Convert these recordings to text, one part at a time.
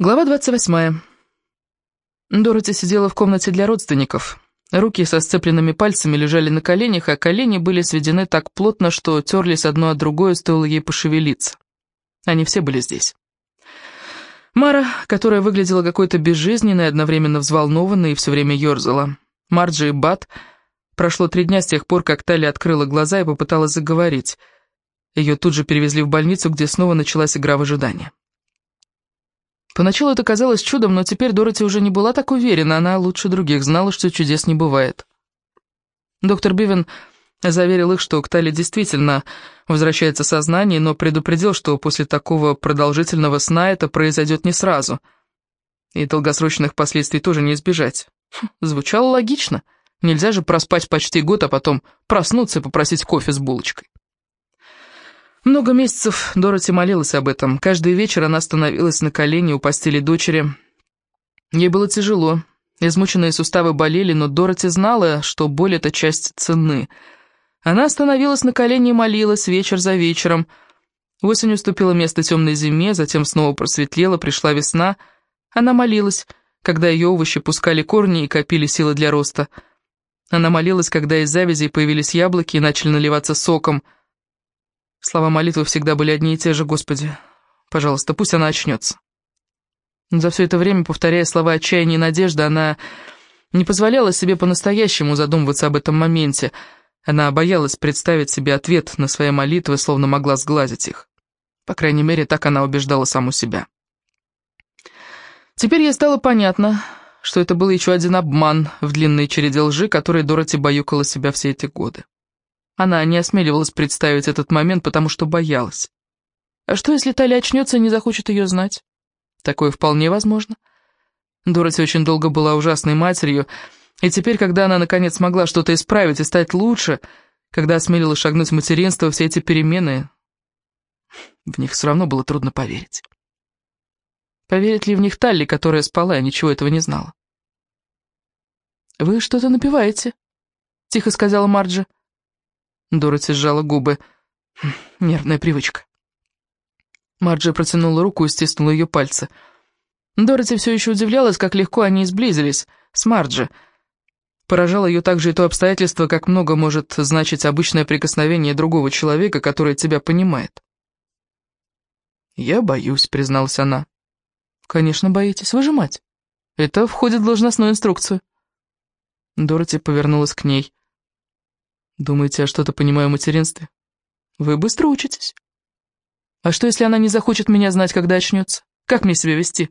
Глава 28. Дороти сидела в комнате для родственников. Руки со сцепленными пальцами лежали на коленях, а колени были сведены так плотно, что терлись одно от другое, стоило ей пошевелиться. Они все были здесь. Мара, которая выглядела какой-то безжизненной, одновременно взволнованной и все время ерзала. Марджи и Бат. Прошло три дня с тех пор, как Тали открыла глаза и попыталась заговорить. Ее тут же перевезли в больницу, где снова началась игра в ожидание. Поначалу это казалось чудом, но теперь Дороти уже не была так уверена, она лучше других знала, что чудес не бывает. Доктор Бивен заверил их, что к Тали действительно возвращается сознание, но предупредил, что после такого продолжительного сна это произойдет не сразу. И долгосрочных последствий тоже не избежать. Звучало логично. Нельзя же проспать почти год, а потом проснуться и попросить кофе с булочкой. Много месяцев Дороти молилась об этом. Каждый вечер она становилась на колени у постели дочери. Ей было тяжело. Измученные суставы болели, но Дороти знала, что боль — это часть цены. Она становилась на колени и молилась вечер за вечером. Осень уступила место темной зиме, затем снова просветлела, пришла весна. Она молилась, когда ее овощи пускали корни и копили силы для роста. Она молилась, когда из завязей появились яблоки и начали наливаться соком — Слова молитвы всегда были одни и те же, Господи. Пожалуйста, пусть она очнется. За все это время, повторяя слова отчаяния и надежды, она не позволяла себе по-настоящему задумываться об этом моменте. Она боялась представить себе ответ на свои молитвы, словно могла сглазить их. По крайней мере, так она убеждала саму себя. Теперь ей стало понятно, что это был еще один обман в длинной череде лжи, которой Дороти баюкала себя все эти годы. Она не осмеливалась представить этот момент, потому что боялась. А что, если Таля очнется и не захочет ее знать? Такое вполне возможно. Дороти очень долго была ужасной матерью, и теперь, когда она наконец смогла что-то исправить и стать лучше, когда осмелилась шагнуть в материнство, все эти перемены, в них все равно было трудно поверить. Поверит ли в них Талли, которая спала и ничего этого не знала? «Вы что-то напиваете?» — тихо сказала Марджи. Дороти сжала губы. Хм, нервная привычка. Марджи протянула руку и стиснула ее пальцы. Дороти все еще удивлялась, как легко они сблизились с Марджи. Поражало ее также и то обстоятельство, как много может значить обычное прикосновение другого человека, который тебя понимает. «Я боюсь», — призналась она. «Конечно, боитесь. Вы же мать. Это входит в должностную инструкцию». Дороти повернулась к ней. Думаете, я что-то понимаю в материнстве? Вы быстро учитесь. А что, если она не захочет меня знать, когда очнется? Как мне себя вести?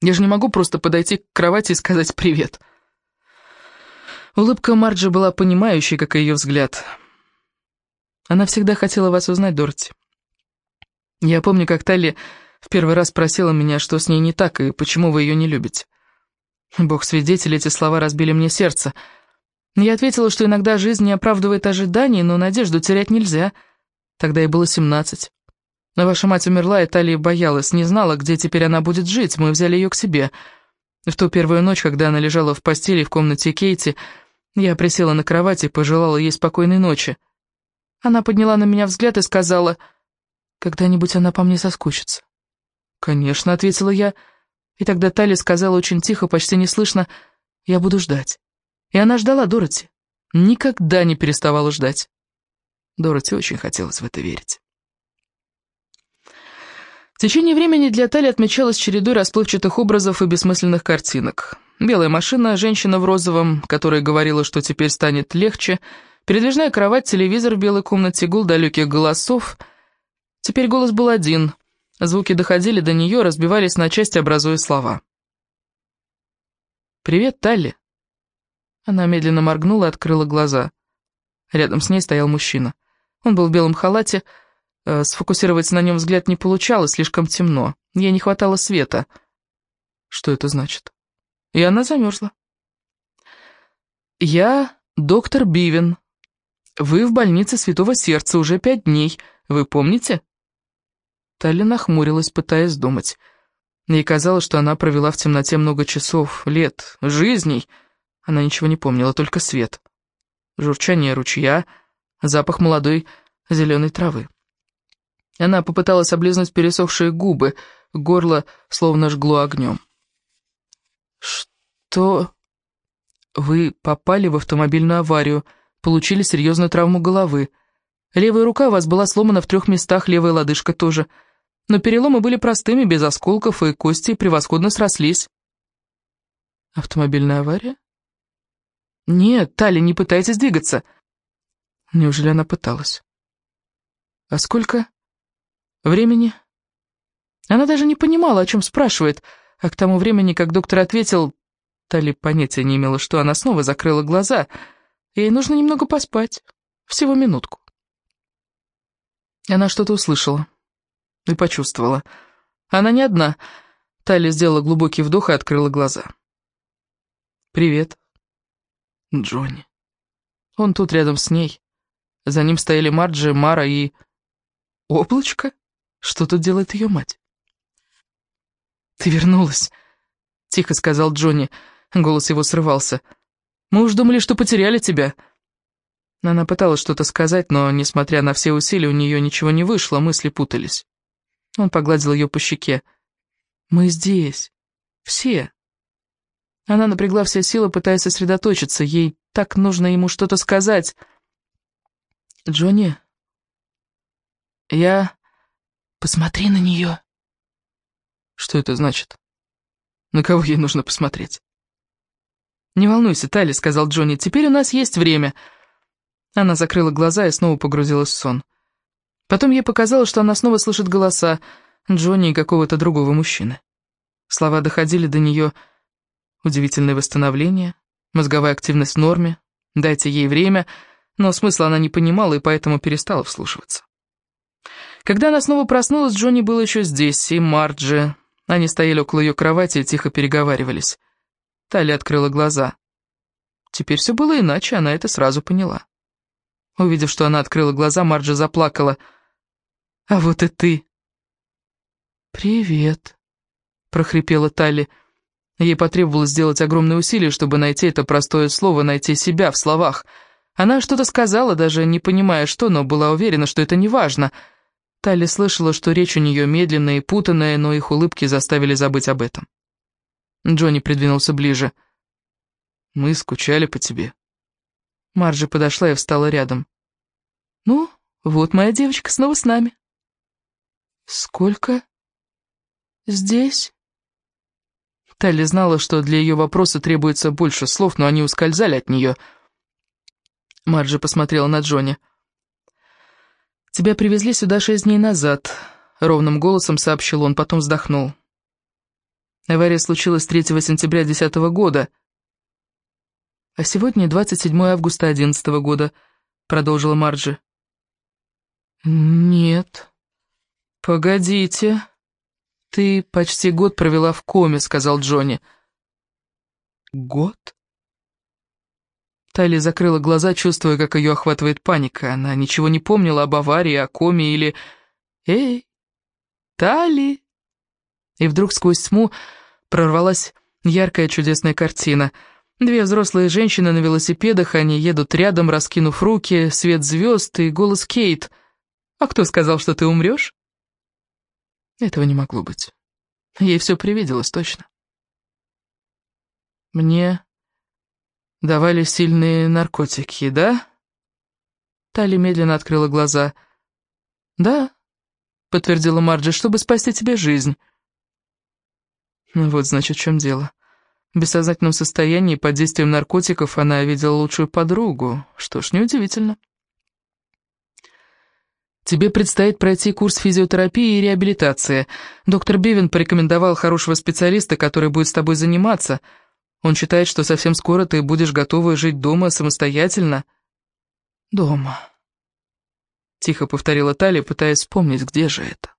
Я же не могу просто подойти к кровати и сказать «привет». Улыбка Марджи была понимающей, как и ее взгляд. Она всегда хотела вас узнать, Дороти. Я помню, как Талли в первый раз просила меня, что с ней не так и почему вы ее не любите. Бог свидетель, эти слова разбили мне сердце — я ответила, что иногда жизнь не оправдывает ожиданий, но надежду терять нельзя. Тогда ей было семнадцать. Но ваша мать умерла, и Талия боялась, не знала, где теперь она будет жить, мы взяли ее к себе. В ту первую ночь, когда она лежала в постели в комнате Кейти, я присела на кровати и пожелала ей спокойной ночи. Она подняла на меня взгляд и сказала, «Когда-нибудь она по мне соскучится». «Конечно», — ответила я, и тогда Талия сказала очень тихо, почти неслышно, «Я буду ждать». И она ждала Дороти. Никогда не переставала ждать. Дороти очень хотелось в это верить. В течение времени для Тали отмечалось чередой расплывчатых образов и бессмысленных картинок. Белая машина, женщина в розовом, которая говорила, что теперь станет легче, передвижная кровать, телевизор в белой комнате, гул далеких голосов. Теперь голос был один. Звуки доходили до нее, разбивались на части, образуя слова. «Привет, Талли», она медленно моргнула и открыла глаза. Рядом с ней стоял мужчина. Он был в белом халате. Э, сфокусировать на нем взгляд не получалось, слишком темно. Ей не хватало света. Что это значит? И она замерзла. «Я доктор Бивен. Вы в больнице Святого Сердца уже пять дней. Вы помните?» Талли нахмурилась, пытаясь думать. Ей казалось, что она провела в темноте много часов, лет, жизней, она ничего не помнила, только свет. Журчание ручья, запах молодой зеленой травы. Она попыталась облизнуть пересохшие губы. горло словно жгло огнем. «Что...» «Вы попали в автомобильную аварию, получили серьезную травму головы. Левая рука у вас была сломана в трех местах, левая лодыжка тоже. Но переломы были простыми, без осколков, и кости превосходно срослись». «Автомобильная авария?» «Нет, Тали, не пытайтесь двигаться». Неужели она пыталась? «А сколько времени?» Она даже не понимала, о чем спрашивает, а к тому времени, как доктор ответил, Тали понятия не имела, что она снова закрыла глаза. Ей нужно немного поспать. Всего минутку. Она что-то услышала и почувствовала. Она не одна. Тали сделала глубокий вдох и открыла глаза. «Привет, Джонни». Он тут рядом с ней. За ним стояли Марджи, Мара и... Облачко? Что тут делает ее мать? «Ты вернулась», — тихо сказал Джонни. Голос его срывался. «Мы уж думали, что потеряли тебя». Она пыталась что-то сказать, но, несмотря на все усилия, у нее ничего не вышло, мысли путались. Он погладил ее по щеке. «Мы здесь. Все». Она напрягла все силы, пытаясь сосредоточиться. Ей так нужно ему что-то сказать. «Джонни, я...» «Посмотри на нее». «Что это значит? На кого ей нужно посмотреть?» «Не волнуйся, Тали», — сказал Джонни, — «теперь у нас есть время». Она закрыла глаза и снова погрузилась в сон. Потом ей показалось, что она снова слышит голоса Джонни и какого-то другого мужчины. Слова доходили до нее. Удивительное восстановление, мозговая активность в норме, дайте ей время, но смысла она не понимала и поэтому перестала вслушиваться. Когда она снова проснулась, Джонни был еще здесь, и Марджи. Они стояли около ее кровати и тихо переговаривались. Таля открыла глаза. Теперь все было иначе, она это сразу поняла. Увидев, что она открыла глаза, Марджи заплакала. «А вот и ты!» «Привет», — прохрипела Тали. Ей потребовалось сделать огромное усилие, чтобы найти это простое слово, найти себя в словах. Она что-то сказала, даже не понимая что, но была уверена, что это не важно. Тали слышала, что речь у нее медленная и путанная, но их улыбки заставили забыть об этом. Джонни придвинулся ближе. «Мы скучали по тебе». Марджи подошла и встала рядом. «Ну, вот моя девочка снова с нами». «Сколько здесь?» Талли знала, что для ее вопроса требуется больше слов, но они ускользали от нее. Марджи посмотрела на Джонни. «Тебя привезли сюда шесть дней назад», — ровным голосом сообщил он, потом вздохнул. Авария случилась 3 сентября 2010 года. А сегодня 27 августа 2011 года, продолжила Марджи. Нет. Погодите. Ты почти год провела в коме, сказал Джонни. Год? Тайли закрыла глаза, чувствуя, как ее охватывает паника. Она ничего не помнила об аварии, о коме или... «Эй, Тали!» И вдруг сквозь тьму прорвалась яркая чудесная картина. Две взрослые женщины на велосипедах, они едут рядом, раскинув руки, свет звезд и голос Кейт. «А кто сказал, что ты умрешь?» Этого не могло быть. Ей все привиделось точно. «Мне давали сильные наркотики, да?» Тали медленно открыла глаза. «Да», — подтвердила Марджи, — «чтобы спасти тебе жизнь». Ну вот, значит, в чем дело. В бессознательном состоянии под действием наркотиков она видела лучшую подругу. Что ж, неудивительно. Тебе предстоит пройти курс физиотерапии и реабилитации. Доктор Бивен порекомендовал хорошего специалиста, который будет с тобой заниматься. Он считает, что совсем скоро ты будешь готова жить дома самостоятельно. Дома. Тихо повторила Талия, пытаясь вспомнить, где же это.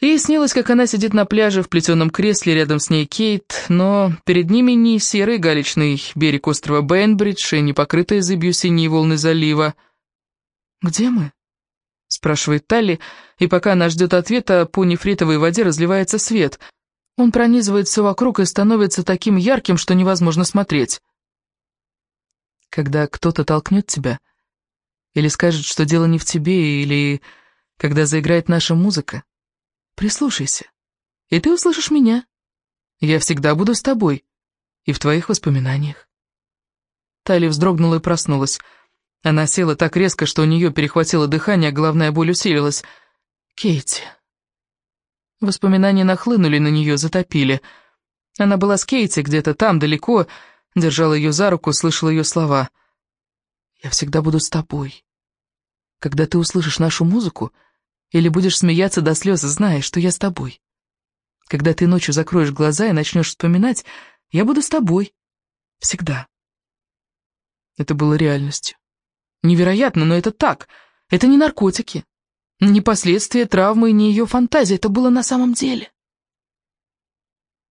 Ей снилось, как она сидит на пляже в плетеном кресле, рядом с ней Кейт, но перед ними не серый галечный берег острова Бейнбридж и не покрытые зыбью синие волны залива. «Где мы?» — спрашивает Талли, и пока она ждет ответа, по нефритовой воде разливается свет. Он пронизывает все вокруг и становится таким ярким, что невозможно смотреть. Когда кто-то толкнет тебя, или скажет, что дело не в тебе, или когда заиграет наша музыка, Прислушайся, и ты услышишь меня. Я всегда буду с тобой и в твоих воспоминаниях. Тали вздрогнула и проснулась. Она села так резко, что у нее перехватило дыхание, а головная боль усилилась. Кейти. Воспоминания нахлынули на нее, затопили. Она была с Кейти где-то там, далеко, держала ее за руку, слышала ее слова. «Я всегда буду с тобой. Когда ты услышишь нашу музыку или будешь смеяться до слез, знай, что я с тобой. Когда ты ночью закроешь глаза и начнешь вспоминать, я буду с тобой. Всегда». Это было реальностью. Невероятно, но это так. Это не наркотики. Не последствия травмы, не ее фантазия. Это было на самом деле.